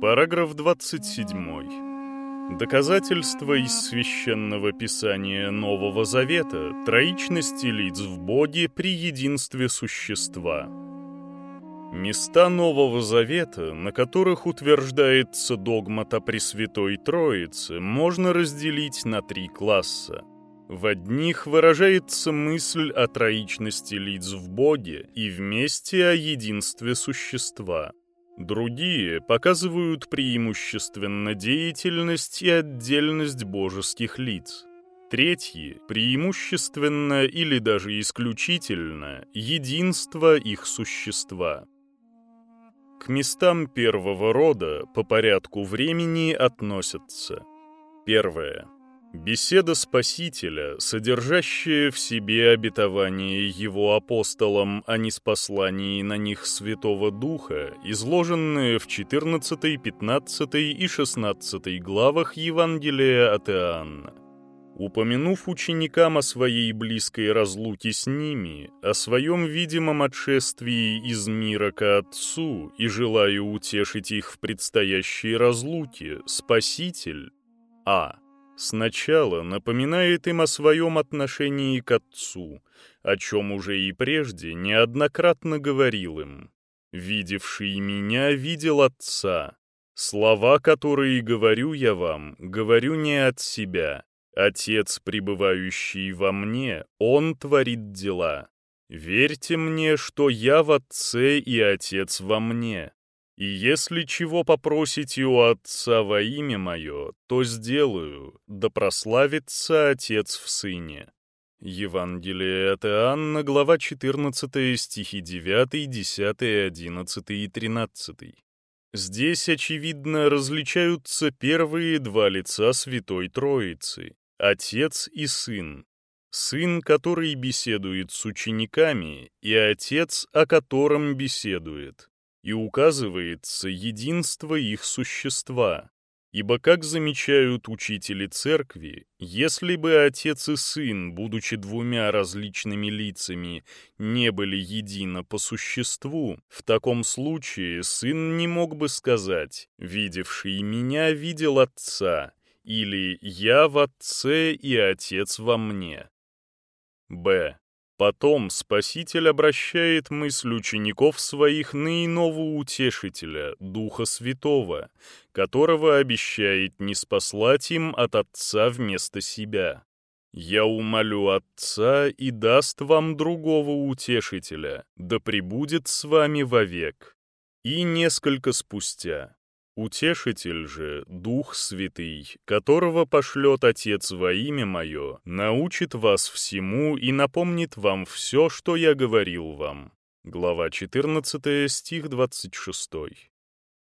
Параграф 27. Доказательство из Священного Писания Нового Завета троичности лиц в Боге при единстве существа. Места Нового Завета, на которых утверждается догмат о Пресвятой Троице, можно разделить на три класса. В одних выражается мысль о троичности лиц в Боге и вместе о единстве существа. Другие показывают преимущественно деятельность и отдельность божеских лиц. Третьи – преимущественно или даже исключительно единство их существа. К местам первого рода по порядку времени относятся Первое Беседа Спасителя, содержащая в себе обетование его апостолам о неспослании на них Святого Духа, изложенное в 14, 15 и 16 главах Евангелия от Иоанна. Упомянув ученикам о своей близкой разлуке с ними, о своем видимом отшествии из мира к Отцу и желая утешить их в предстоящей разлуке, Спаситель А – Сначала напоминает им о своем отношении к Отцу, о чем уже и прежде неоднократно говорил им. «Видевший меня, видел Отца. Слова, которые говорю я вам, говорю не от себя. Отец, пребывающий во мне, Он творит дела. Верьте мне, что я в Отце и Отец во мне. И если чего попросите у Отца во имя Мое, то сделаю, да прославится Отец в Сыне». Евангелие от Иоанна, глава 14, стихи 9, 10, 11 и 13. Здесь, очевидно, различаются первые два лица Святой Троицы — Отец и Сын. Сын, который беседует с учениками, и Отец, о котором беседует и указывается единство их существа. Ибо, как замечают учители церкви, если бы отец и сын, будучи двумя различными лицами, не были едино по существу, в таком случае сын не мог бы сказать «видевший меня видел отца» или «я в отце и отец во мне». Б. Потом Спаситель обращает мысль учеников своих на иного утешителя, Духа Святого, которого обещает не спаслать им от Отца вместо себя. «Я умолю Отца и даст вам другого утешителя, да пребудет с вами вовек». И несколько спустя Утешитель же, Дух Святый, которого пошлет Отец во имя Мое, научит вас всему и напомнит вам все, что я говорил вам». Глава 14, стих 26.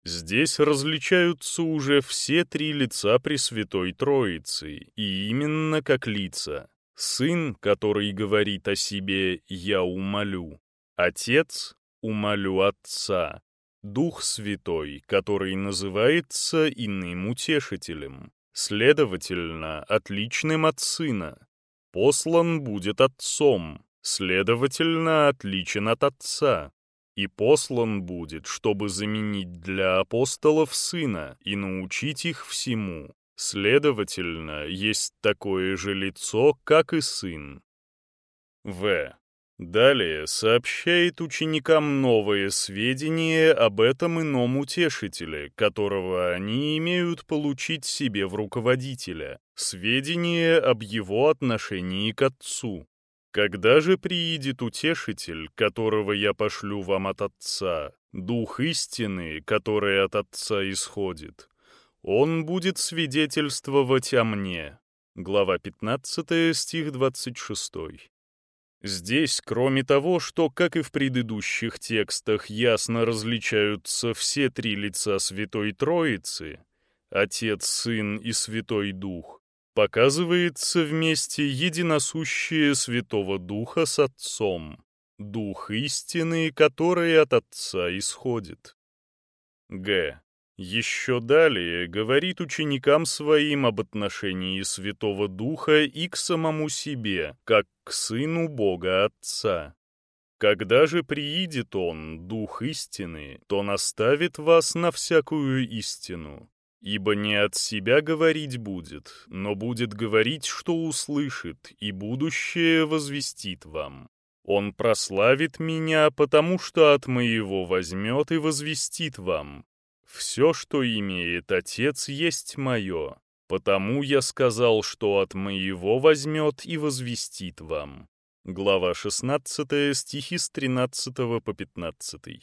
Здесь различаются уже все три лица Пресвятой Троицы, и именно как лица. Сын, который говорит о себе «я умолю», Отец «умолю Отца», Дух Святой, который называется иным утешителем, следовательно, отличным от Сына. Послан будет Отцом, следовательно, отличен от Отца. И послан будет, чтобы заменить для апостолов Сына и научить их всему. Следовательно, есть такое же лицо, как и Сын. В. Далее сообщает ученикам новые сведения об этом ином утешителе, которого они имеют получить себе в руководителя, сведения об его отношении к Отцу. Когда же приидет утешитель, которого я пошлю вам от Отца, Дух истины, который от Отца исходит, он будет свидетельствовать о мне. Глава 15, стих 26. Здесь, кроме того, что, как и в предыдущих текстах, ясно различаются все три лица Святой Троицы, Отец, Сын и Святой Дух, показывается вместе единосущее Святого Духа с Отцом, Дух истины, который от Отца исходит. Г. Еще далее говорит ученикам своим об отношении Святого Духа и к самому себе, как к Сыну Бога Отца. Когда же приидет Он, Дух истины, то наставит вас на всякую истину. Ибо не от себя говорить будет, но будет говорить, что услышит, и будущее возвестит вам. Он прославит меня, потому что от моего возьмет и возвестит вам. Все, что имеет Отец, есть мое. Потому я сказал, что от моего возьмет и возвестит вам. Глава 16, стихи с 13 по 15.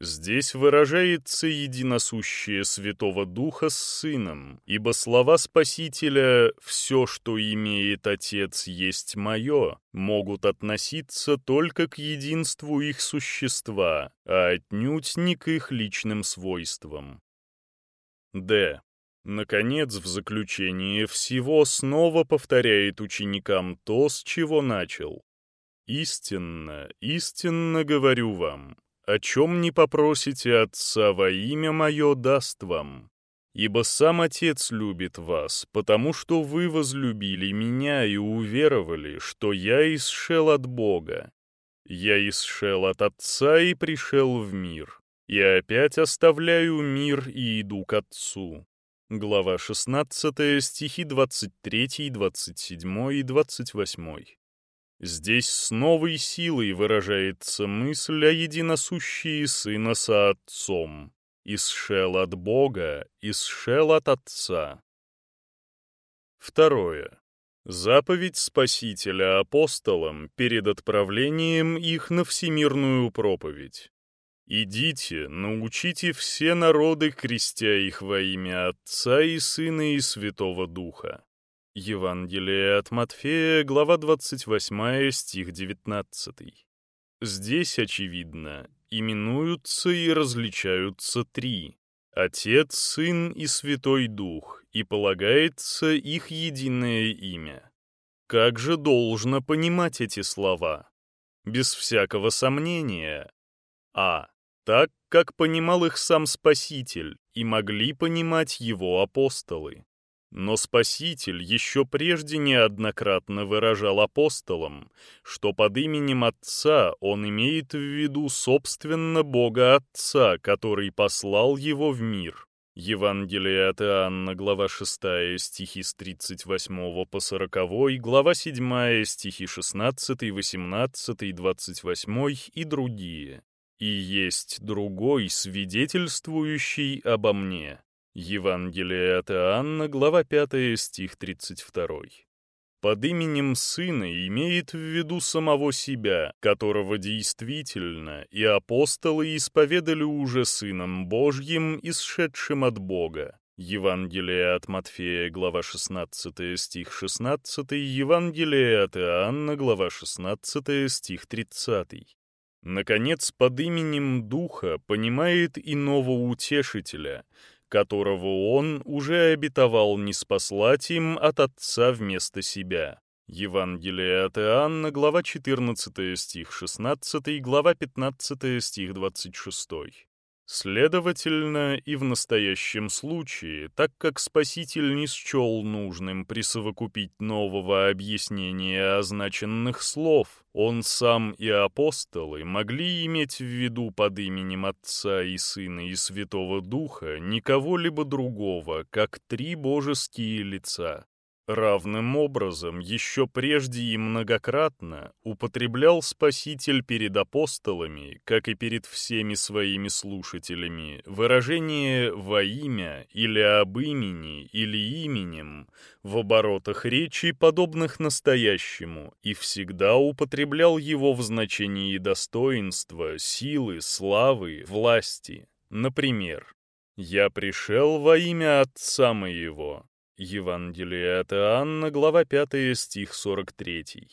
Здесь выражается единосущее Святого Духа с Сыном, ибо слова Спасителя «все, что имеет Отец, есть мое» могут относиться только к единству их существа, а отнюдь не к их личным свойствам. Д. Наконец, в заключение всего снова повторяет ученикам то, с чего начал. «Истинно, истинно говорю вам, о чем не попросите Отца во имя Мое даст вам. Ибо сам Отец любит вас, потому что вы возлюбили Меня и уверовали, что Я исшел от Бога. Я исшел от Отца и пришел в мир. И опять оставляю мир и иду к Отцу». Глава 16, стихи 23, 27 и 28. Здесь с новой силой выражается мысль о единосущии Сына со Отцом. Исшел от Бога, исшел от Отца. Второе. Заповедь Спасителя апостолам перед отправлением их на всемирную проповедь. «Идите, научите все народы, крестя их во имя Отца и Сына и Святого Духа». Евангелие от Матфея, глава 28, стих 19. Здесь, очевидно, именуются и различаются три — Отец, Сын и Святой Дух, и полагается их единое имя. Как же должно понимать эти слова? Без всякого сомнения. А. Так, как понимал их сам Спаситель, и могли понимать его апостолы. Но Спаситель еще прежде неоднократно выражал апостолам, что под именем Отца он имеет в виду собственно Бога Отца, который послал его в мир. Евангелие от Иоанна, глава 6, стихи с 38 по 40, глава 7, стихи 16, 18, 28 и другие. И есть другой, свидетельствующий обо мне. Евангелие от Иоанна, глава 5, стих 32. Под именем Сына имеет в виду самого себя, которого действительно и апостолы исповедали уже Сыном Божьим, исшедшим от Бога. Евангелие от Матфея, глава 16, стих 16, Евангелие от Иоанна, глава 16, стих 30. Наконец, под именем Духа понимает иного утешителя — которого он уже обетовал не спаслать им от Отца вместо себя. Евангелие от Иоанна, глава 14, стих 16, глава 15, стих 26. Следовательно, и в настоящем случае, так как Спаситель не счел нужным присовокупить нового объяснения означенных слов, он сам и апостолы могли иметь в виду под именем Отца и Сына и Святого Духа никого либо другого, как три божеские лица, Равным образом, еще прежде и многократно употреблял Спаситель перед апостолами, как и перед всеми своими слушателями, выражение «во имя» или «об имени» или «именем» в оборотах речи, подобных настоящему, и всегда употреблял его в значении достоинства, силы, славы, власти. Например, «Я пришел во имя Отца моего, Евангелие от Иоанна, глава 5, стих 43.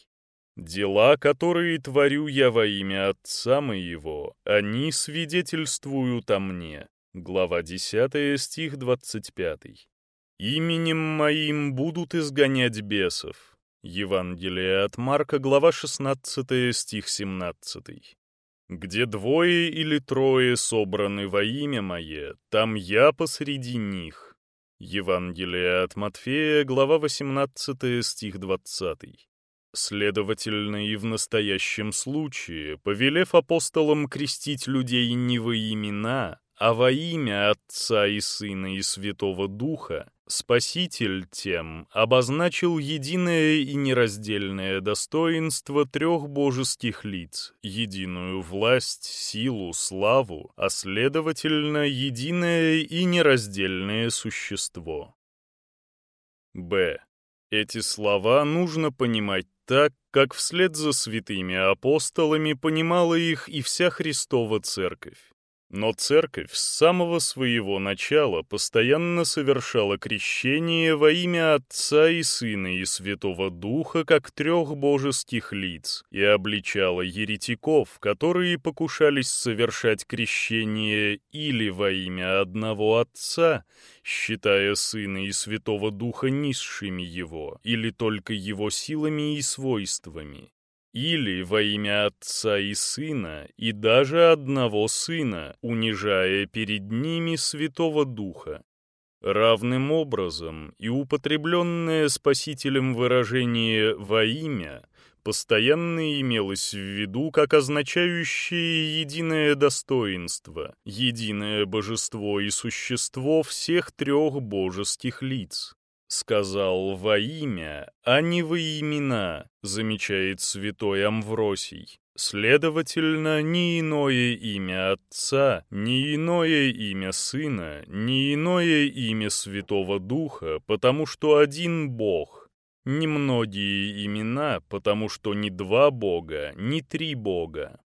«Дела, которые творю я во имя Отца моего, они свидетельствуют о мне». Глава 10, стих 25. «Именем моим будут изгонять бесов». Евангелие от Марка, глава 16, стих 17. «Где двое или трое собраны во имя мое, там я посреди них». Евангелие от Матфея, глава 18, стих 20. Следовательно, и в настоящем случае, повелев апостолам крестить людей не во имена, а во имя Отца и Сына и Святого Духа, Спаситель тем обозначил единое и нераздельное достоинство трех божеских лиц, единую власть, силу, славу, а следовательно, единое и нераздельное существо. Б. Эти слова нужно понимать так, как вслед за святыми апостолами понимала их и вся Христова Церковь. Но церковь с самого своего начала постоянно совершала крещение во имя Отца и Сына и Святого Духа как трех божеских лиц и обличала еретиков, которые покушались совершать крещение или во имя одного Отца, считая Сына и Святого Духа низшими его, или только его силами и свойствами, или во имя Отца и Сына, и даже одного Сына, унижая перед ними Святого Духа. Равным образом и употребленное Спасителем выражение «во имя» постоянно имелось в виду как означающее единое достоинство, единое божество и существо всех трех божеских лиц. Сказал во имя, а не во имена, замечает святой Амвросий. Следовательно, ни иное имя Отца, ни иное имя Сына, ни иное имя Святого Духа, потому что один Бог. Немногие имена, потому что ни два Бога, ни три Бога.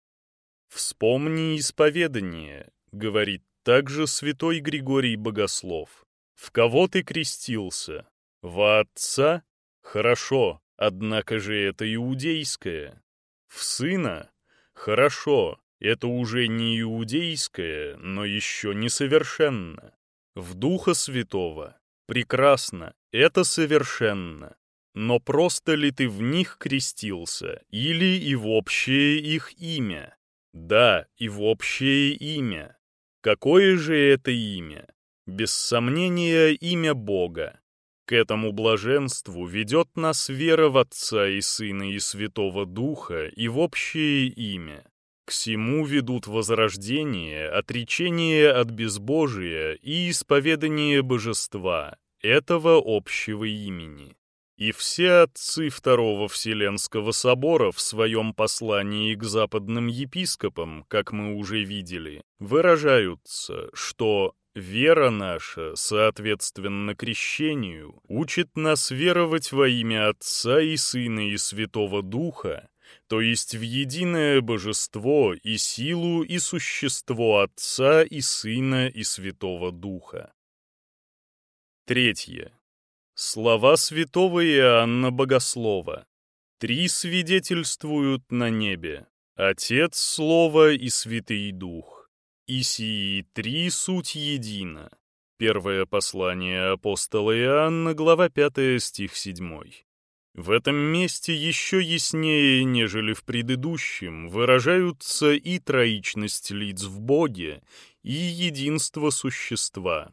«Вспомни исповедание», — говорит также святой Григорий Богослов. «В кого ты крестился? В отца? Хорошо, однако же это иудейское. В сына? Хорошо, это уже не иудейское, но еще несовершенно. В Духа Святого? Прекрасно, это совершенно. Но просто ли ты в них крестился, или и в общее их имя? Да, и в общее имя. Какое же это имя? Без сомнения, имя Бога. К этому блаженству ведет нас вера в Отца и Сына и Святого Духа и в общее имя. К всему ведут возрождение, отречение от безбожия и исповедание божества, этого общего имени. И все отцы Второго Вселенского Собора в своем послании к западным епископам, как мы уже видели, выражаются, что Вера наша, соответственно крещению, учит нас веровать во имя Отца и Сына и Святого Духа, то есть в единое божество и силу и существо Отца и Сына и Святого Духа. Третье. Слова святого Иоанна Богослова. Три свидетельствуют на небе — Отец, Слово и Святый Дух. И сии три суть едино. Первое послание апостола Иоанна, глава 5, стих 7. В этом месте еще яснее, нежели в предыдущем, выражаются и троичность лиц в Боге, и единство существа.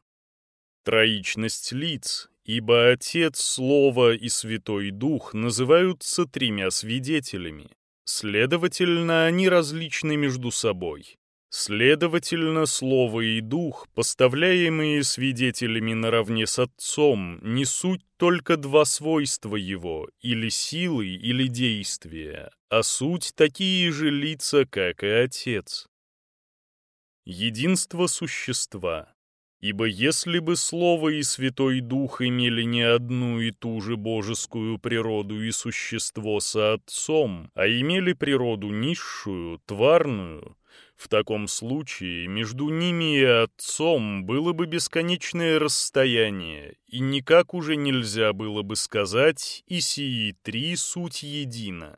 Троичность лиц, ибо Отец, Слово и Святой Дух называются тремя свидетелями. Следовательно, они различны между собой. Следовательно, Слово и Дух, поставляемые свидетелями наравне с Отцом, не суть только два свойства Его, или силы, или действия, а суть такие же лица, как и Отец. Единство существа. Ибо если бы Слово и Святой Дух имели не одну и ту же божескую природу и существо со Отцом, а имели природу низшую, тварную, в таком случае между ними и отцом было бы бесконечное расстояние, и никак уже нельзя было бы сказать «и сии три суть едина».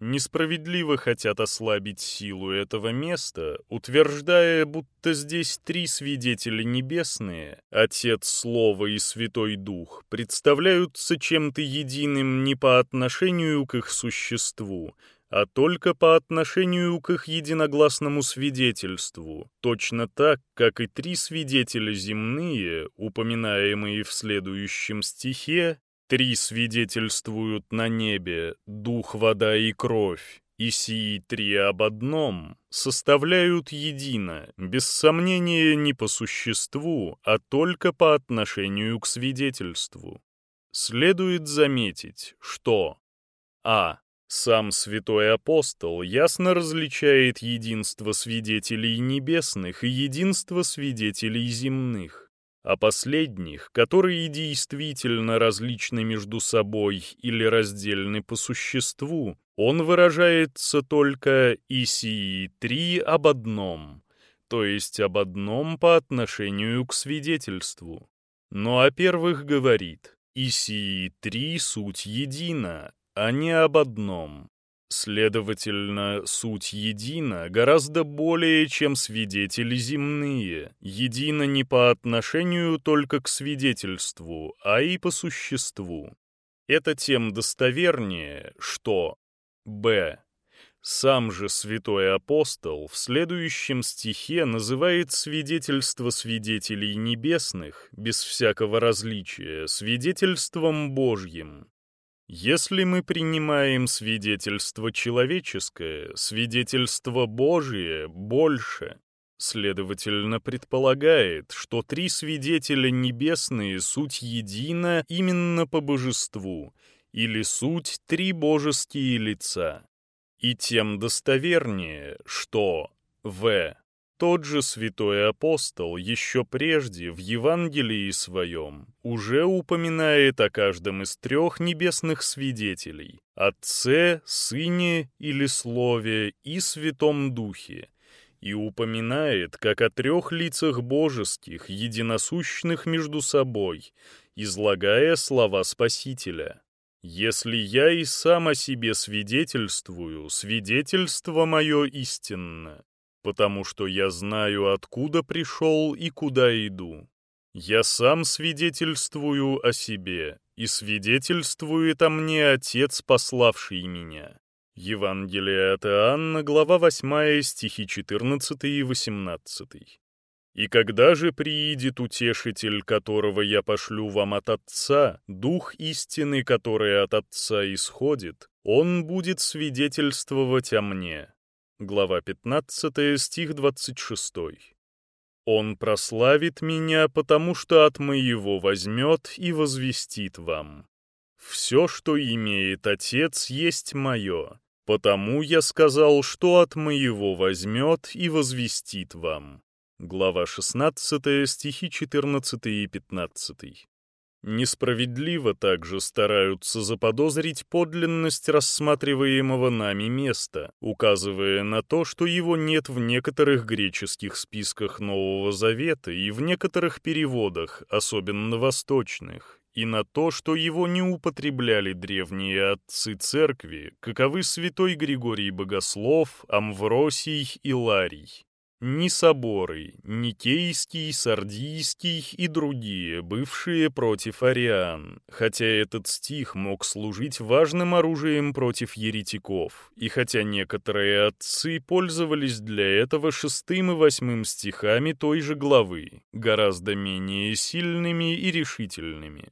Несправедливо хотят ослабить силу этого места, утверждая, будто здесь три свидетеля небесные, Отец, Слово и Святой Дух, представляются чем-то единым не по отношению к их существу, а только по отношению к их единогласному свидетельству, точно так, как и три свидетеля земные, упоминаемые в следующем стихе, Три свидетельствуют на небе — дух, вода и кровь, и сии три об одном составляют едино, без сомнения не по существу, а только по отношению к свидетельству. Следует заметить, что а. Сам святой апостол ясно различает единство свидетелей небесных и единство свидетелей земных, а последних, которые действительно различны между собой или раздельны по существу, он выражается только «и сии три об одном», то есть об одном по отношению к свидетельству. Но о первых говорит «и сии три суть едина», а не об одном. Следовательно, суть едина гораздо более, чем свидетели земные, едина не по отношению только к свидетельству, а и по существу. Это тем достовернее, что Б. Сам же святой апостол в следующем стихе называет свидетельство свидетелей небесных, без всякого различия, свидетельством Божьим. Если мы принимаем свидетельство человеческое, свидетельство Божие больше, следовательно, предполагает, что три свидетеля небесные суть едина именно по божеству, или суть три божеские лица. И тем достовернее, что В. Тот же святой апостол еще прежде в Евангелии своем уже упоминает о каждом из трех небесных свидетелей — Отце, Сыне или Слове и Святом Духе, и упоминает как о трех лицах божеских, единосущных между собой, излагая слова Спасителя. «Если я и сам о себе свидетельствую, свидетельство мое истинно, потому что я знаю, откуда пришел и куда иду. Я сам свидетельствую о себе, и свидетельствует о мне Отец, пославший меня». Евангелие от Иоанна, глава 8, стихи 14 и 18. «И когда же приидет утешитель, которого я пошлю вам от Отца, Дух истины, который от Отца исходит, он будет свидетельствовать о мне, Глава 15, стих 26. «Он прославит меня, потому что от моего возьмет и возвестит вам. Все, что имеет Отец, есть мое, потому я сказал, что от моего возьмет и возвестит вам». Глава 16, стихи 14 и 15. Несправедливо также стараются заподозрить подлинность рассматриваемого нами места, указывая на то, что его нет в некоторых греческих списках Нового Завета и в некоторых переводах, особенно восточных, и на то, что его не употребляли древние отцы церкви, каковы святой Григорий Богослов, Амвросий и Ларий ни соборы, Никейский, Сардийский и другие, бывшие против ариан, хотя этот стих мог служить важным оружием против еретиков, и хотя некоторые отцы пользовались для этого шестым и восьмым стихами той же главы, гораздо менее сильными и решительными.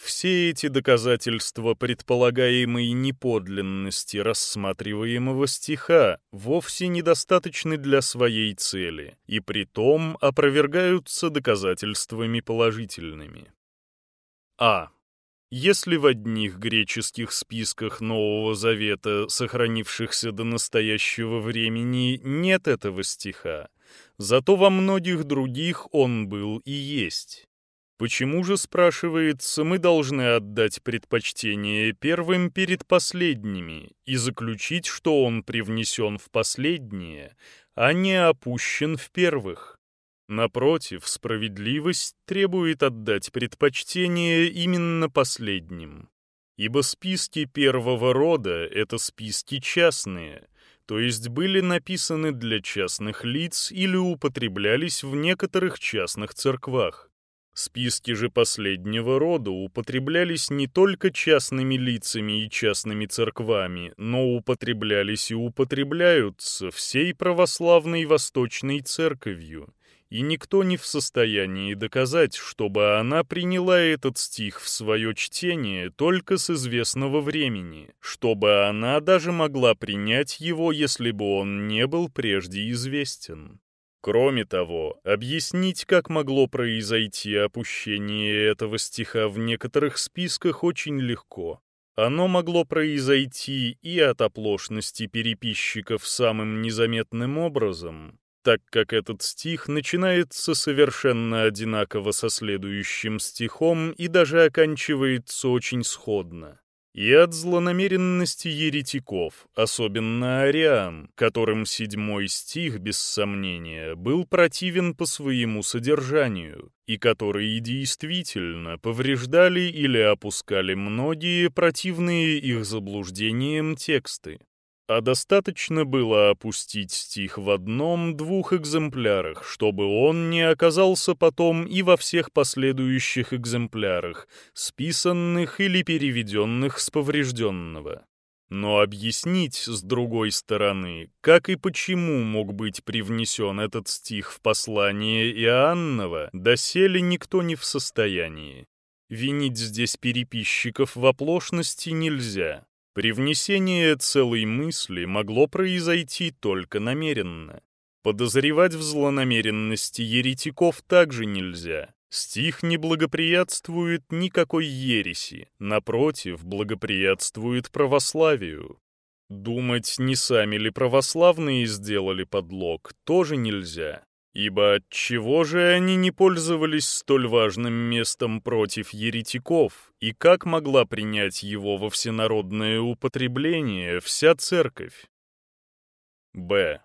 Все эти доказательства предполагаемой неподлинности рассматриваемого стиха вовсе недостаточны для своей цели, и притом опровергаются доказательствами положительными. А. Если в одних греческих списках Нового Завета, сохранившихся до настоящего времени, нет этого стиха, зато во многих других он был и есть. Почему же, спрашивается, мы должны отдать предпочтение первым перед последними и заключить, что он привнесен в последние, а не опущен в первых? Напротив, справедливость требует отдать предпочтение именно последним. Ибо списки первого рода — это списки частные, то есть были написаны для частных лиц или употреблялись в некоторых частных церквах. Списки же последнего рода употреблялись не только частными лицами и частными церквами, но употреблялись и употребляются всей православной Восточной Церковью, и никто не в состоянии доказать, чтобы она приняла этот стих в свое чтение только с известного времени, чтобы она даже могла принять его, если бы он не был прежде известен. Кроме того, объяснить, как могло произойти опущение этого стиха в некоторых списках, очень легко. Оно могло произойти и от оплошности переписчиков самым незаметным образом, так как этот стих начинается совершенно одинаково со следующим стихом и даже оканчивается очень сходно и от злонамеренности еретиков, особенно ариан, которым седьмой стих, без сомнения, был противен по своему содержанию, и которые действительно повреждали или опускали многие противные их заблуждениям тексты а достаточно было опустить стих в одном-двух экземплярах, чтобы он не оказался потом и во всех последующих экземплярах, списанных или переведенных с поврежденного. Но объяснить, с другой стороны, как и почему мог быть привнесен этот стих в послание Иоаннова, доселе никто не в состоянии. Винить здесь переписчиков в оплошности нельзя. Привнесение целой мысли могло произойти только намеренно. Подозревать в злонамеренности еретиков также нельзя. Стих не благоприятствует никакой ереси, напротив, благоприятствует православию. Думать, не сами ли православные сделали подлог, тоже нельзя. Ибо чего же они не пользовались столь важным местом против еретиков, и как могла принять его во всенародное употребление вся церковь? Б.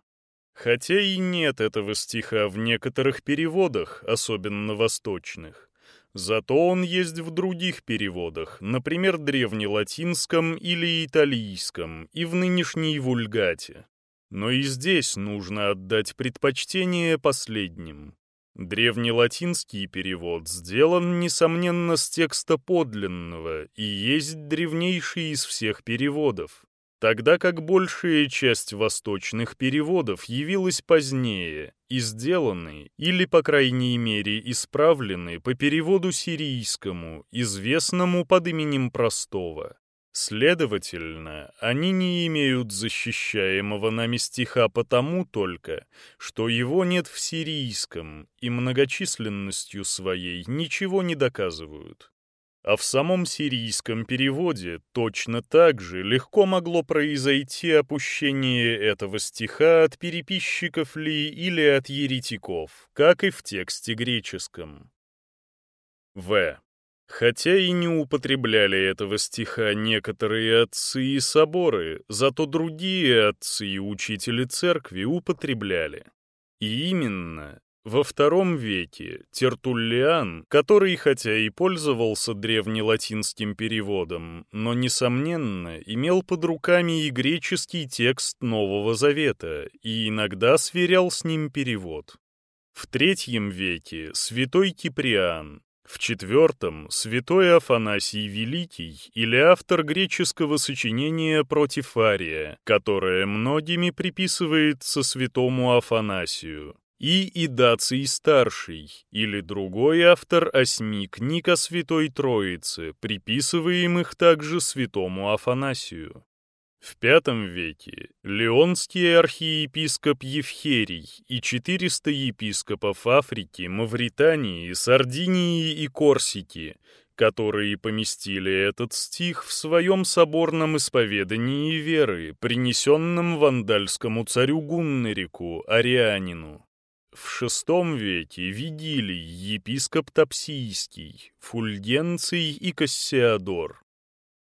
Хотя и нет этого стиха в некоторых переводах, особенно восточных, зато он есть в других переводах, например, древнелатинском или италийском и в нынешней вульгате. Но и здесь нужно отдать предпочтение последним. Древнелатинский перевод сделан, несомненно, с текста подлинного и есть древнейший из всех переводов, тогда как большая часть восточных переводов явилась позднее и сделаны, или, по крайней мере, исправлены по переводу сирийскому, известному под именем Простого. Следовательно, они не имеют защищаемого нами стиха потому только, что его нет в сирийском и многочисленностью своей ничего не доказывают. А в самом сирийском переводе точно так же легко могло произойти опущение этого стиха от переписчиков ли или от еретиков, как и в тексте греческом. В. Хотя и не употребляли этого стиха некоторые отцы и соборы, зато другие отцы и учители церкви употребляли. И именно во втором веке Тертуллиан, который хотя и пользовался древнелатинским переводом, но, несомненно, имел под руками и греческий текст Нового Завета и иногда сверял с ним перевод. В третьем веке святой Киприан, в четвертом — святой Афанасий Великий или автор греческого сочинения против Ария, которое многими приписывается святому Афанасию, и Идаций Старший или другой автор осьми книг о Святой Троице, приписываемых также святому Афанасию. В V веке Леонский архиепископ Евхерий и 400 епископов Африки, Мавритании, Сардинии и Корсики, которые поместили этот стих в своем соборном исповедании веры, принесенном вандальскому царю Гуннерику, Арианину. В VI веке Вигилий, епископ Топсийский, Фульгенций и Кассиадор.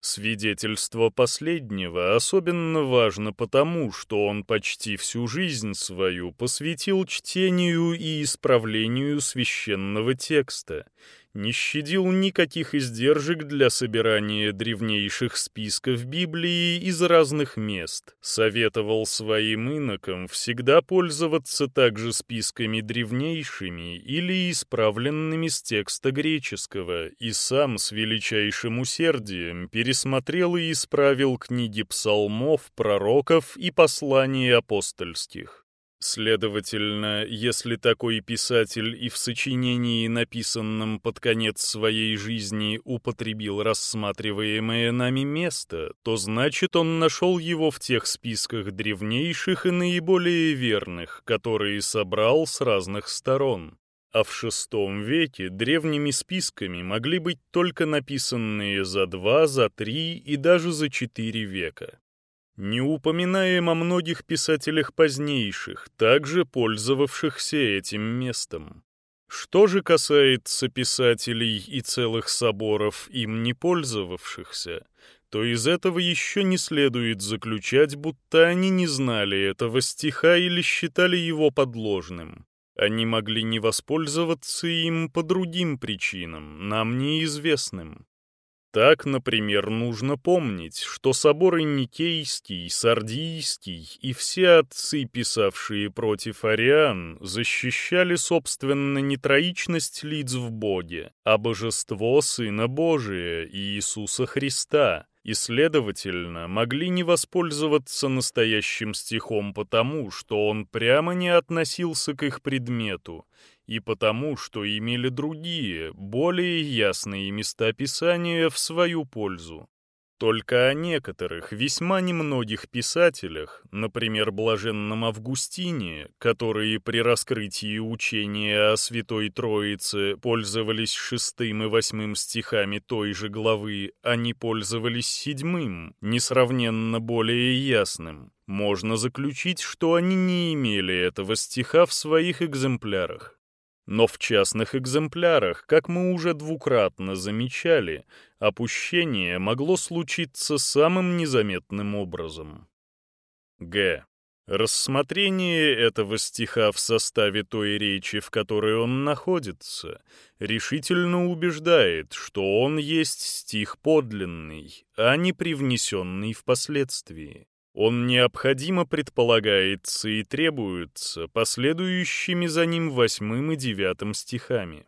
Свидетельство последнего особенно важно потому, что он почти всю жизнь свою посвятил чтению и исправлению священного текста, не щадил никаких издержек для собирания древнейших списков Библии из разных мест, советовал своим инокам всегда пользоваться также списками древнейшими или исправленными с текста греческого, и сам с величайшим усердием пересмотрел и исправил книги псалмов, пророков и посланий апостольских. Следовательно, если такой писатель и в сочинении, написанном под конец своей жизни, употребил рассматриваемое нами место, то значит он нашел его в тех списках древнейших и наиболее верных, которые собрал с разных сторон. А в VI веке древними списками могли быть только написанные за два, за три и даже за четыре века. Не упоминаем о многих писателях позднейших, также пользовавшихся этим местом. Что же касается писателей и целых соборов, им не пользовавшихся, то из этого еще не следует заключать, будто они не знали этого стиха или считали его подложным. Они могли не воспользоваться им по другим причинам, нам неизвестным. Так, например, нужно помнить, что соборы Никейский, Сардийский и все отцы, писавшие против ариан, защищали, собственно, не троичность лиц в Боге, а божество Сына Божия Иисуса Христа, и, следовательно, могли не воспользоваться настоящим стихом потому, что он прямо не относился к их предмету, и потому, что имели другие, более ясные места Писания в свою пользу. Только о некоторых, весьма немногих писателях, например, блаженном Августине, которые при раскрытии учения о Святой Троице пользовались шестым и восьмым стихами той же главы, они пользовались седьмым, несравненно более ясным, можно заключить, что они не имели этого стиха в своих экземплярах. Но в частных экземплярах, как мы уже двукратно замечали, опущение могло случиться самым незаметным образом. Г. Рассмотрение этого стиха в составе той речи, в которой он находится, решительно убеждает, что он есть стих подлинный, а не привнесенный впоследствии. Он необходимо предполагается и требуется последующими за ним восьмым и девятым стихами.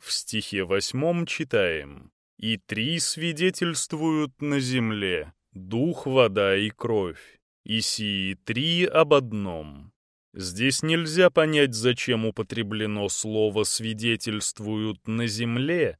В стихе восьмом читаем «И три свидетельствуют на земле — дух, вода и кровь, и сии три об одном». Здесь нельзя понять, зачем употреблено слово «свидетельствуют на земле»,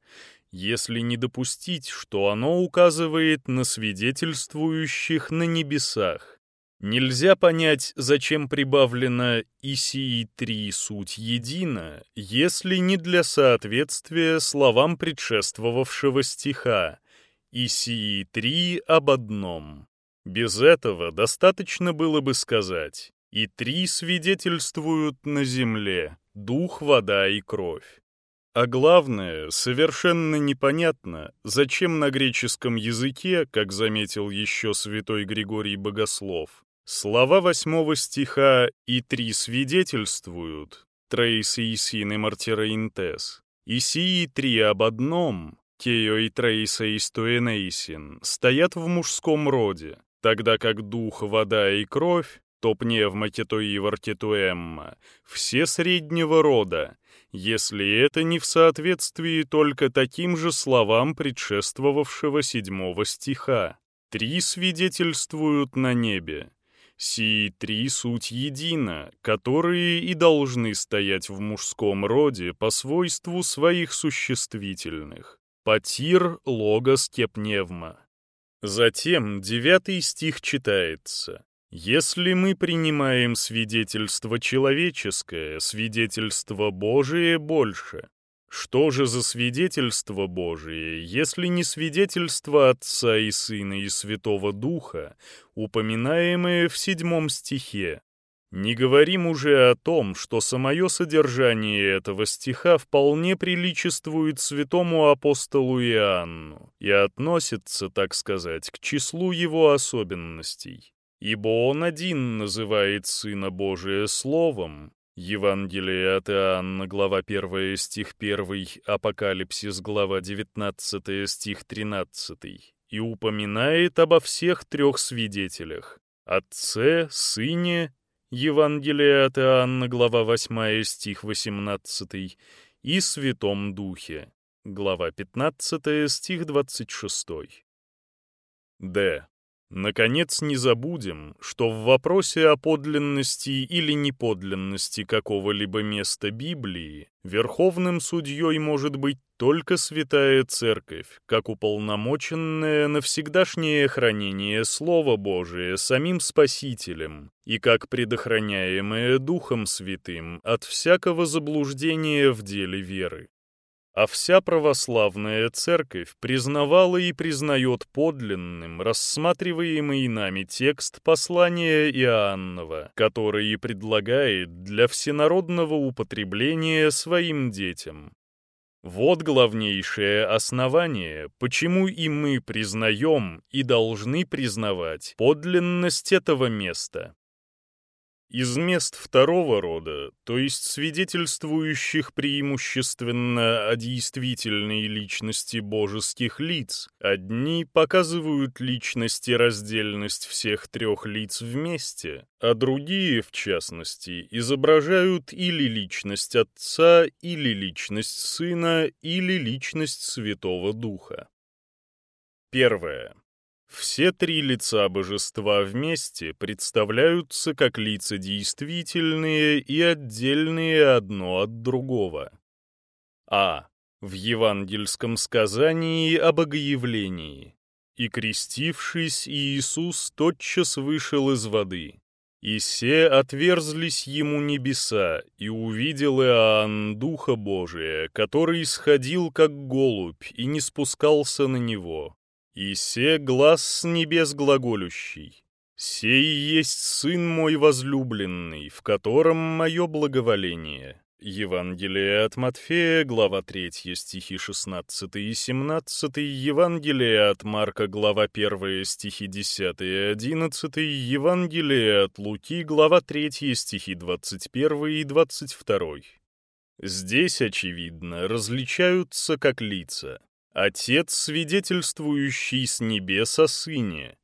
если не допустить, что оно указывает на свидетельствующих на небесах. Нельзя понять, зачем прибавлено «и три суть едина», если не для соответствия словам предшествовавшего стиха «и три об одном». Без этого достаточно было бы сказать «и три свидетельствуют на земле, дух, вода и кровь». А главное, совершенно непонятно, зачем на греческом языке, как заметил еще святой Григорий Богослов, слова восьмого стиха «и три свидетельствуют» «трейс и син и мартирейнтес» и «сии три об одном» «кео и трейса и стуэнейсин» стоят в мужском роде, тогда как дух, вода и кровь то пневма, тето и вартитуэмма, все среднего рода, если это не в соответствии только таким же словам предшествовавшего седьмого стиха. Три свидетельствуют на небе. Сии три суть едина, которые и должны стоять в мужском роде по свойству своих существительных. Патир, логос, кепневма. Затем девятый стих читается. Если мы принимаем свидетельство человеческое, свидетельство Божие больше. Что же за свидетельство Божие, если не свидетельство Отца и Сына и Святого Духа, упоминаемое в седьмом стихе? Не говорим уже о том, что самое содержание этого стиха вполне приличествует святому апостолу Иоанну и относится, так сказать, к числу его особенностей ибо он один называет Сына Божия Словом. Евангелие от Иоанна, глава 1, стих 1, Апокалипсис, глава 19, стих 13, и упоминает обо всех трех свидетелях — Отце, Сыне, Евангелие от Иоанна, глава 8, стих 18, и Святом Духе, глава 15, стих 26. Д. Наконец, не забудем, что в вопросе о подлинности или неподлинности какого-либо места Библии верховным судьей может быть только Святая Церковь, как уполномоченная на всегдашнее хранение Слова Божия самим Спасителем и как предохраняемая Духом Святым от всякого заблуждения в деле веры а вся православная церковь признавала и признает подлинным рассматриваемый нами текст послания Иоаннова, который и предлагает для всенародного употребления своим детям. Вот главнейшее основание, почему и мы признаем и должны признавать подлинность этого места. Из мест второго рода, то есть свидетельствующих преимущественно о действительной личности божеских лиц, одни показывают личность и раздельность всех трех лиц вместе, а другие, в частности, изображают или личность Отца, или личность Сына, или личность Святого Духа. Первое. Все три лица божества вместе представляются как лица действительные и отдельные одно от другого. А. В евангельском сказании об Богоявлении. «И крестившись, Иисус тотчас вышел из воды, и се отверзлись ему небеса, и увидел Иоанн Духа Божия, который сходил как голубь и не спускался на него, и се глаз с небес глаголющий. Сей есть Сын мой возлюбленный, в котором мое благоволение». Евангелие от Матфея, глава 3, стихи 16 и 17, Евангелие от Марка, глава 1, стихи 10 и 11, Евангелие от Луки, глава 3, стихи 21 и 22. Здесь, очевидно, различаются как лица. Отец, свидетельствующий с небес о Сыне,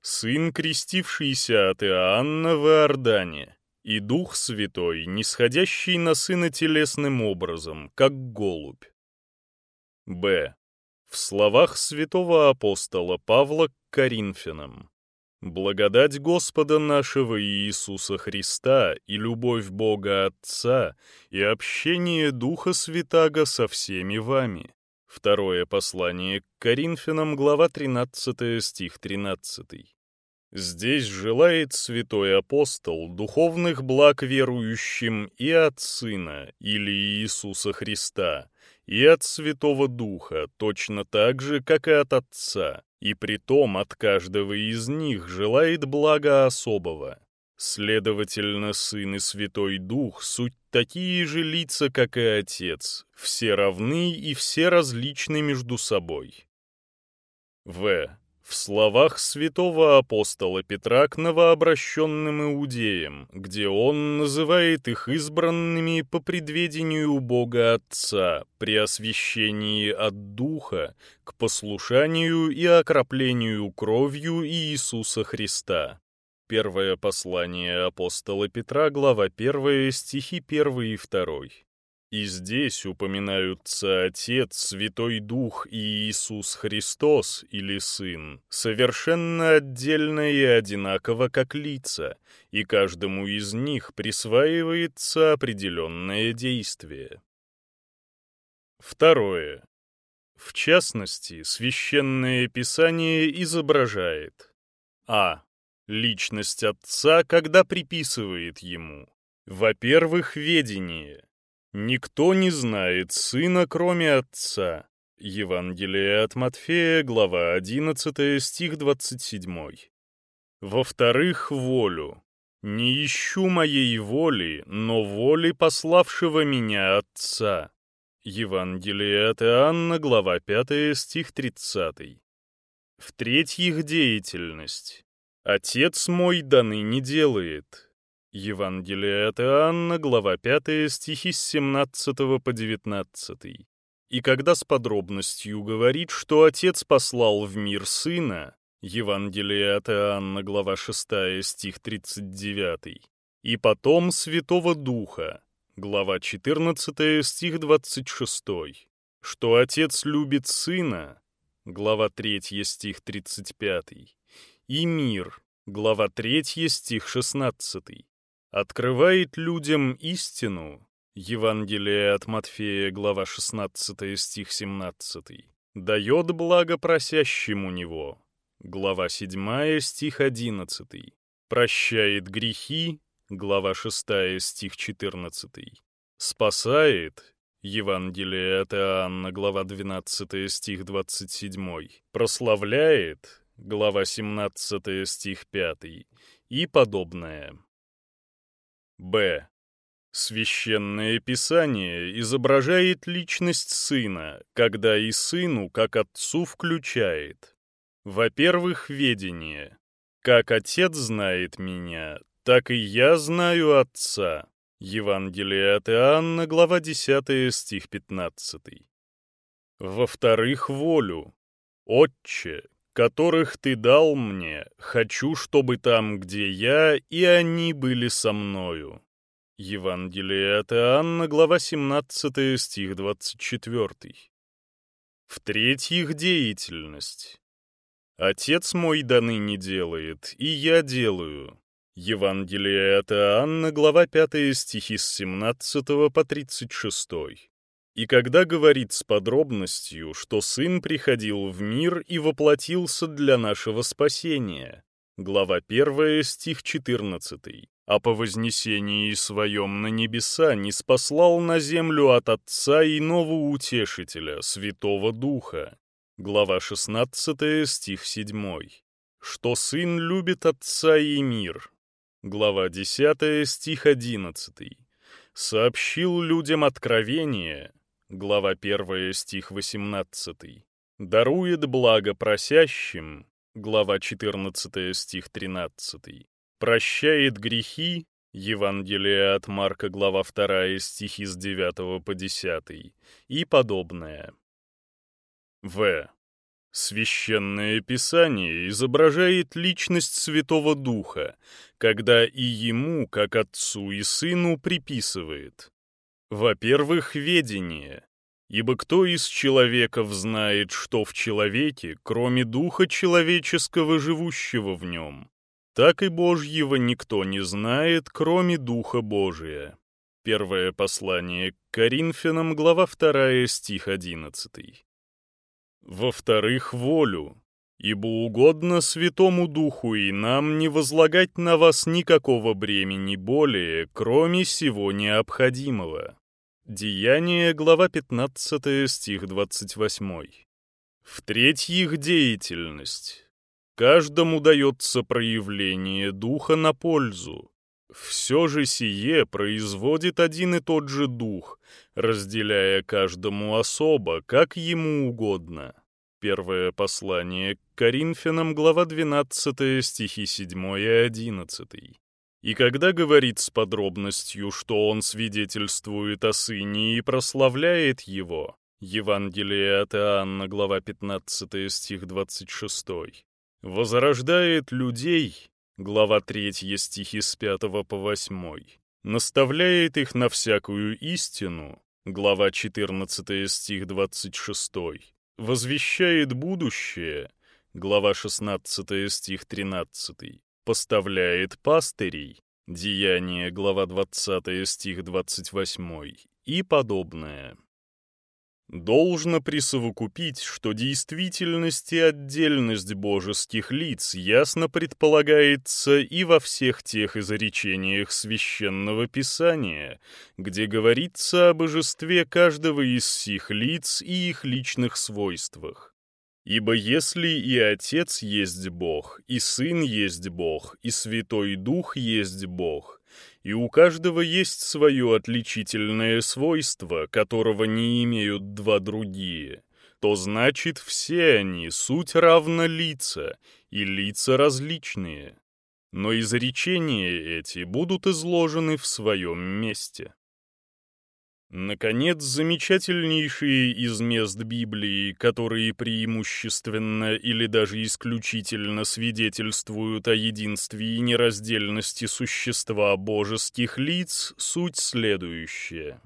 Сын, крестившийся от Иоанна в Иордане, и Дух Святой, нисходящий на Сына телесным образом, как голубь. Б. В словах святого апостола Павла к Коринфянам. Благодать Господа нашего Иисуса Христа и любовь Бога Отца и общение Духа Святаго со всеми вами. Второе послание к Коринфянам, глава 13, стих 13. Здесь желает святой апостол духовных благ верующим и от Сына или Иисуса Христа, и от Святого Духа, точно так же, как и от Отца, и притом от каждого из них желает блага особого. Следовательно, Сын и Святой Дух — суть такие же лица, как и Отец, все равны и все различны между собой. В. В словах святого апостола Петра к новообращенным иудеям, где он называет их избранными по предведению Бога Отца при освящении от Духа к послушанию и окроплению кровью Иисуса Христа. Первое послание апостола Петра, глава 1, стихи 1 и 2. И здесь упоминаются Отец, Святой Дух и Иисус Христос или Сын, совершенно отдельно и одинаково как лица, и каждому из них присваивается определенное действие. Второе. В частности, Священное Писание изображает а личность отца, когда приписывает ему. Во-первых, ведение. Никто не знает сына, кроме отца. Евангелие от Матфея, глава 11, стих 27. Во-вторых, волю. «Не ищу моей воли, но воли пославшего меня Отца». Евангелие от Иоанна, глава 5, стих 30. В-третьих, деятельность. «Отец мой даны не делает». Евангелие от Иоанна, глава 5, стихи с 17 по 19. И когда с подробностью говорит, что Отец послал в мир Сына, Евангелие от Иоанна, глава 6, стих 39, и потом Святого Духа, глава 14, стих 26, что Отец любит Сына, глава 3, стих 35, и мир, глава 3, стих 16. Открывает людям истину, Евангелие от Матфея, глава 16, стих 17. Дает благо просящему него, глава 7, стих 11. Прощает грехи, глава 6, стих 14. Спасает, Евангелие от Иоанна, глава 12, стих 27. Прославляет, глава 17, стих 5. И подобное. Б. Священное Писание изображает личность Сына, когда и Сыну, как Отцу, включает. Во-первых, ведение. Как Отец знает меня, так и я знаю Отца. Евангелие от Иоанна, глава 10, стих 15. Во-вторых, волю. «Отче, которых ты дал мне, хочу, чтобы там, где я, и они были со мною». Евангелие от Иоанна, глава 17, стих 24. В-третьих, деятельность. «Отец мой до ныне делает, и я делаю». Евангелие от Иоанна, глава 5, стихи с 17 по 36. И когда говорит с подробностью, что Сын приходил в мир и воплотился для нашего спасения, глава 1, стих 14, а по вознесении своем на небеса не спаслал на землю от Отца иного Утешителя, Святого Духа, глава 16, стих 7, что Сын любит Отца и мир, глава 10, стих 11, сообщил людям откровение, глава 1, стих 18, дарует благо просящим, глава 14, стих 13, прощает грехи, Евангелие от Марка, глава 2, стихи с 9 по 10 и подобное. В. Священное Писание изображает личность Святого Духа, когда и ему, как Отцу и Сыну, приписывает. Во-первых, ведение. Ибо кто из человеков знает, что в человеке, кроме Духа человеческого, живущего в нем? Так и Божьего никто не знает, кроме Духа Божия. Первое послание к Коринфянам, глава 2, стих 11. Во-вторых, волю, ибо угодно Святому Духу и нам не возлагать на вас никакого бремени более, кроме всего необходимого. Деяние, глава 15, стих 28. В-третьих, деятельность. Каждому дается проявление Духа на пользу. Все же сие производит один и тот же Дух, разделяя каждому особо, как ему угодно. Первое послание к Коринфянам, глава 12, стихи 7 и 11. И когда говорит с подробностью, что он свидетельствует о Сыне и прославляет Его, Евангелие от Иоанна, глава 15, стих 26, возрождает людей, глава 3, стихи с 5 по 8, наставляет их на всякую истину, глава 14, стих 26, возвещает будущее, глава 16, стих 13, поставляет пастырей, Деяние, глава 20, стих 28 и подобное. Должно присовокупить, что действительность и отдельность божеских лиц ясно предполагается и во всех тех изречениях Священного Писания, где говорится о божестве каждого из сих лиц и их личных свойствах. Ибо если и Отец есть Бог, и Сын есть Бог, и Святой Дух есть Бог, и у каждого есть свое отличительное свойство, которого не имеют два другие, то значит все они суть равно лица, и лица различные. Но изречения эти будут изложены в своем месте. Наконец, замечательнейшие из мест Библии, которые преимущественно или даже исключительно свидетельствуют о единстве и нераздельности существа божеских лиц, суть следующая.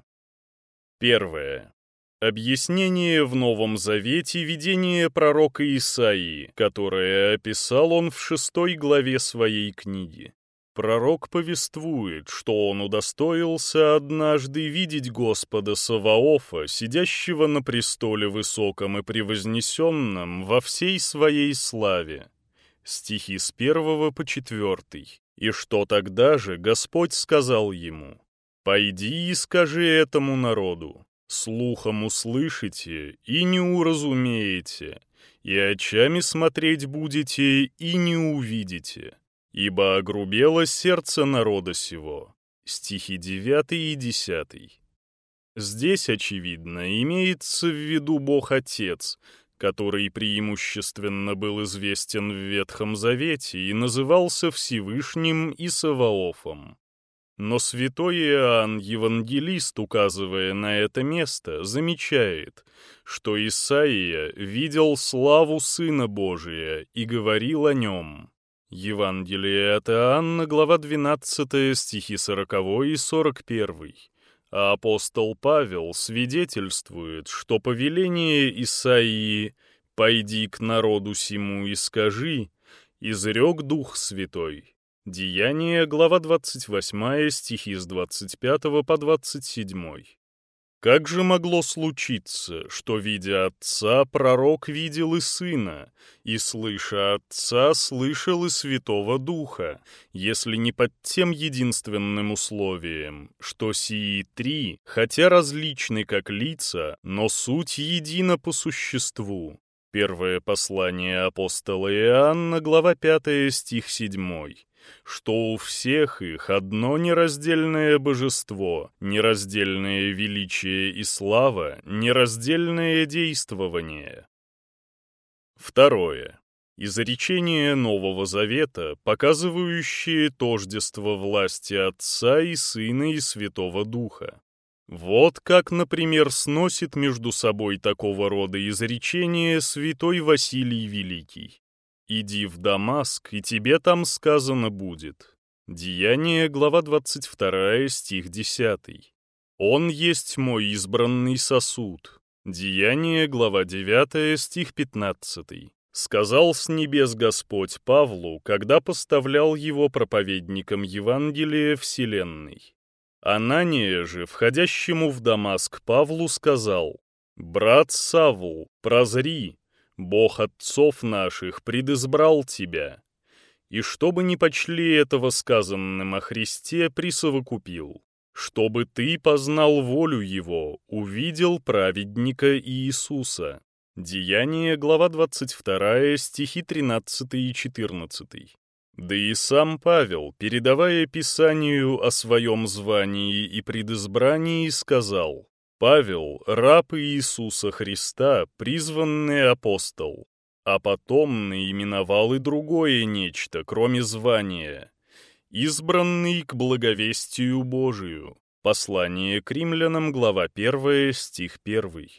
Первое. Объяснение в Новом Завете видения пророка Исаии, которое описал он в шестой главе своей книги. Пророк повествует, что он удостоился однажды видеть Господа Саваофа, сидящего на престоле высоком и превознесенном во всей своей славе. Стихи с первого по четвертый. И что тогда же Господь сказал ему, «Пойди и скажи этому народу, слухом услышите и не уразумеете, и очами смотреть будете и не увидите» ибо огрубело сердце народа сего». Стихи 9 и 10. Здесь, очевидно, имеется в виду Бог-Отец, который преимущественно был известен в Ветхом Завете и назывался Всевышним и Саваофом. Но святой Иоанн, евангелист, указывая на это место, замечает, что Исаия видел славу Сына Божия и говорил о нем. Евангелие от Иоанна, глава 12, стихи 40 и 41. А апостол Павел свидетельствует, что повеление Исаии «Пойди к народу сему и скажи» изрек Дух Святой. Деяние, глава 28, стихи с 25 по 27. Как же могло случиться, что, видя отца, пророк видел и сына, и, слыша отца, слышал и Святого Духа, если не под тем единственным условием, что сии три, хотя различны как лица, но суть едина по существу? Первое послание апостола Иоанна, глава 5, стих 7 что у всех их одно нераздельное божество, нераздельное величие и слава, нераздельное действование. Второе. Изречение Нового Завета, показывающее тождество власти Отца и Сына и Святого Духа. Вот как, например, сносит между собой такого рода изречение святой Василий Великий. «Иди в Дамаск, и тебе там сказано будет». Деяние, глава 22, стих 10. «Он есть мой избранный сосуд». Деяние, глава 9, стих 15. Сказал с небес Господь Павлу, когда поставлял его проповедником Евангелия Вселенной. Анания же, входящему в Дамаск Павлу, сказал, «Брат Савл, прозри, Бог отцов наших предизбрал тебя, и чтобы не почли этого сказанным о Христе, присовокупил, чтобы ты познал волю Его, увидел праведника Иисуса». Деяние, глава 22, стихи 13 и 14. Да и сам Павел, передавая Писанию о своем звании и предизбрании, сказал, Павел, раб Иисуса Христа, призванный апостол, а потом наименовал и другое нечто, кроме звания, избранный к благовестию Божию. Послание к римлянам, глава 1, стих 1.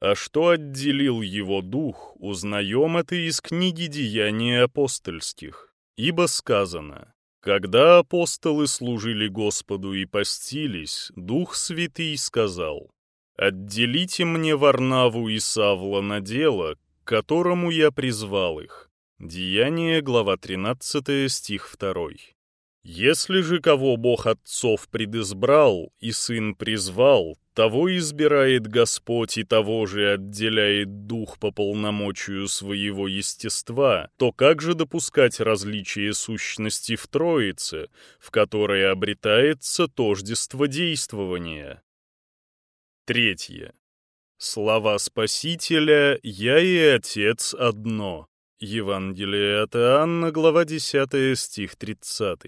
А что отделил его дух, узнаем это из книги «Деяния апостольских». Ибо сказано, «Когда апостолы служили Господу и постились, Дух Святый сказал, «Отделите мне Варнаву и Савла на дело, к которому я призвал их». Деяние, глава 13, стих 2. «Если же кого Бог отцов предизбрал и Сын призвал, того избирает Господь и того же отделяет Дух по полномочию своего естества, то как же допускать различие сущности в Троице, в которой обретается тождество действования?» Третье. Слова Спасителя «Я и Отец одно». Евангелие от Иоанна, глава 10, стих 30.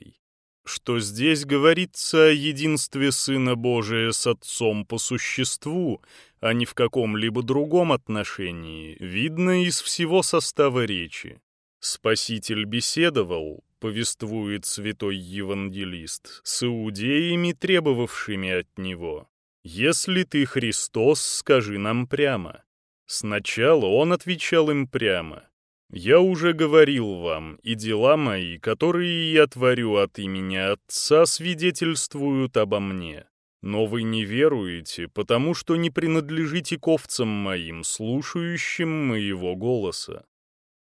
Что здесь говорится о единстве Сына Божия с Отцом по существу, а не в каком-либо другом отношении, видно из всего состава речи. Спаситель беседовал, повествует святой евангелист, с иудеями, требовавшими от него. «Если ты Христос, скажи нам прямо». Сначала он отвечал им прямо. «Я уже говорил вам, и дела мои, которые я творю от имени Отца, свидетельствуют обо мне. Но вы не веруете, потому что не принадлежите к овцам моим, слушающим моего голоса.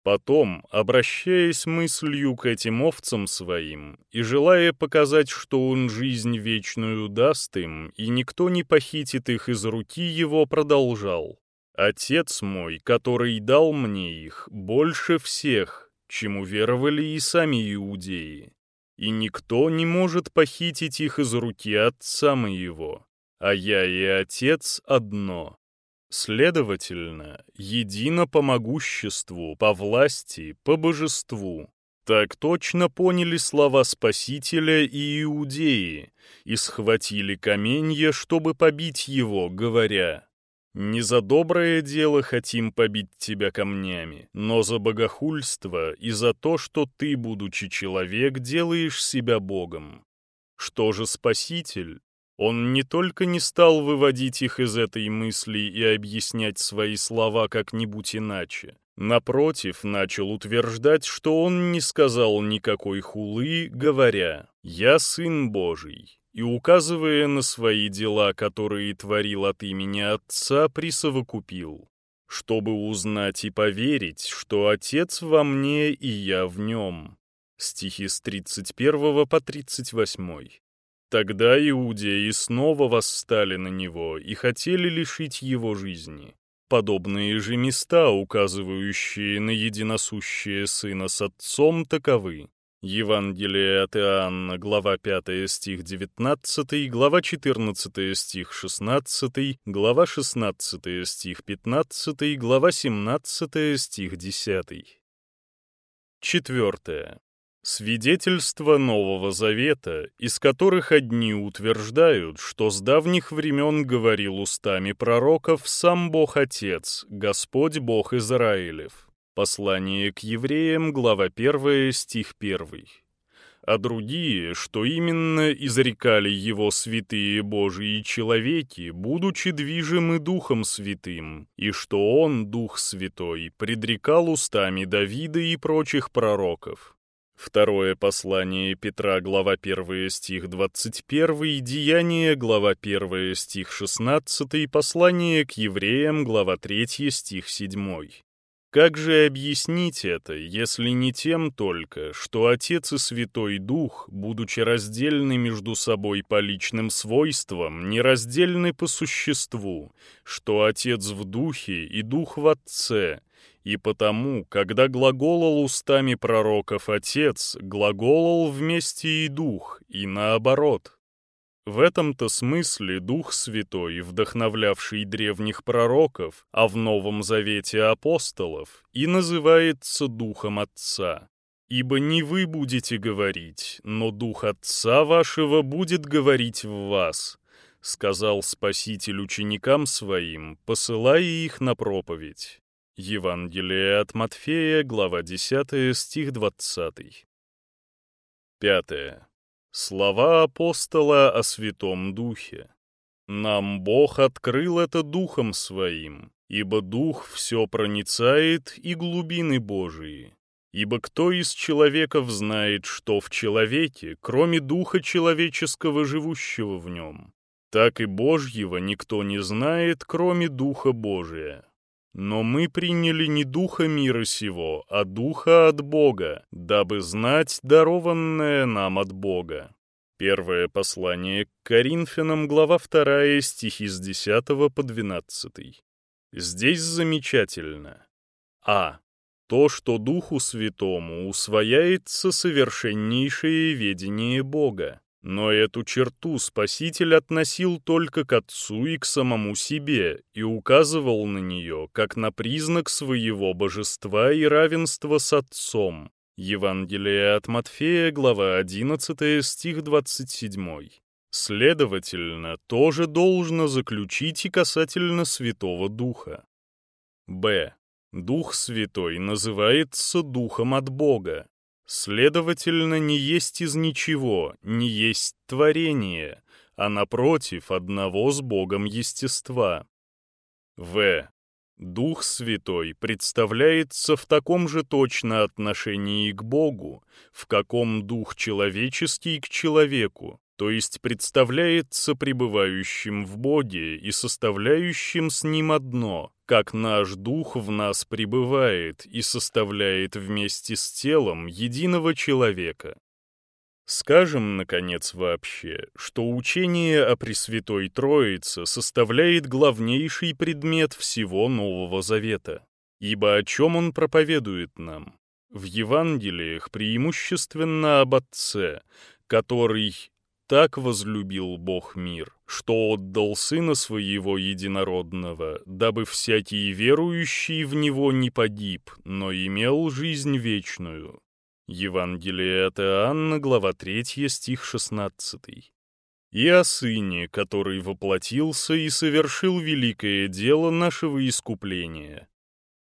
Потом, обращаясь мыслью к этим овцам своим и желая показать, что он жизнь вечную даст им, и никто не похитит их из руки его, продолжал. «Отец мой, который дал мне их, больше всех, чему веровали и сами иудеи, и никто не может похитить их из руки отца моего, а я и отец одно». Следовательно, едино по могуществу, по власти, по божеству. Так точно поняли слова Спасителя и Иудеи, и схватили каменья, чтобы побить его, говоря, «Не за доброе дело хотим побить тебя камнями, но за богохульство и за то, что ты, будучи человек, делаешь себя Богом». Что же Спаситель? Он не только не стал выводить их из этой мысли и объяснять свои слова как-нибудь иначе. Напротив, начал утверждать, что он не сказал никакой хулы, говоря «Я Сын Божий», и указывая на свои дела, которые творил от имени Отца, присовокупил, чтобы узнать и поверить, что Отец во мне и я в нем. Стихи с 31 по 38. Тогда иудеи снова восстали на него и хотели лишить его жизни. Подобные же места, указывающие на единосущее сына с отцом, таковы. Евангелие от Иоанна, глава 5, стих 19, глава 14, стих 16, глава 16, стих 15, глава 17, стих 10. Четвертое. Свидетельства Нового Завета, из которых одни утверждают, что с давних времен говорил устами пророков сам Бог Отец, Господь Бог Израилев. Послание к евреям, глава 1, стих 1. А другие, что именно изрекали его святые Божии человеки, будучи движимы Духом Святым, и что он, Дух Святой, предрекал устами Давида и прочих пророков. Второе послание Петра, глава 1, стих 21, Деяние, глава 1, стих 16, послание к евреям, глава 3, стих 7. Как же объяснить это, если не тем только, что Отец и Святой Дух, будучи раздельны между собой по личным свойствам, не раздельны по существу, что Отец в Духе и Дух в Отце, и потому, когда глаголол устами пророков Отец, глаголол вместе и Дух, и наоборот. В этом-то смысле Дух Святой, вдохновлявший древних пророков, а в Новом Завете апостолов, и называется Духом Отца. Ибо не вы будете говорить, но Дух Отца вашего будет говорить в вас, сказал Спаситель ученикам своим, посылая их на проповедь. Евангелие от Матфея, глава 10, стих 20. Пятое. Слова апостола о Святом Духе. Нам Бог открыл это Духом Своим, ибо Дух все проницает и глубины Божии. Ибо кто из человеков знает, что в человеке, кроме Духа человеческого, живущего в нем? Так и Божьего никто не знает, кроме Духа Божия. Но мы приняли не духа мира сего, а духа от Бога, дабы знать дарованное нам от Бога. Первое послание к Коринфянам, глава 2, стихи с 10 по 12. Здесь замечательно. А. То, что Духу Святому усвояется совершеннейшее ведение Бога. Но эту черту Спаситель относил только к Отцу и к самому себе и указывал на нее как на признак своего божества и равенства с Отцом. Евангелие от Матфея, глава 11, стих 27. Следовательно, тоже должно заключить и касательно Святого Духа. Б. Дух Святой называется Духом от Бога, Следовательно, не есть из ничего, не есть творение, а напротив одного с Богом естества. В. Дух Святой представляется в таком же точно отношении к Богу, в каком Дух человеческий к человеку, то есть представляется пребывающим в Боге и составляющим с Ним одно, как наш дух в нас пребывает и составляет вместе с телом единого человека. Скажем, наконец, вообще, что учение о Пресвятой Троице составляет главнейший предмет всего Нового Завета, ибо о чем он проповедует нам? В Евангелиях преимущественно об Отце, который так возлюбил Бог мир, что отдал Сына Своего Единородного, дабы всякий верующий в Него не погиб, но имел жизнь вечную». Евангелие от Иоанна, глава 3, стих 16. «И о Сыне, который воплотился и совершил великое дело нашего искупления».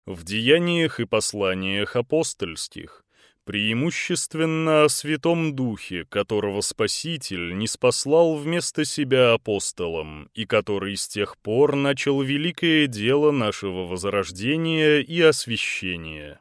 В деяниях и посланиях апостольских преимущественно о Святом Духе, которого Спаситель не спаслал вместо себя апостолом, и который с тех пор начал великое дело нашего возрождения и освящения.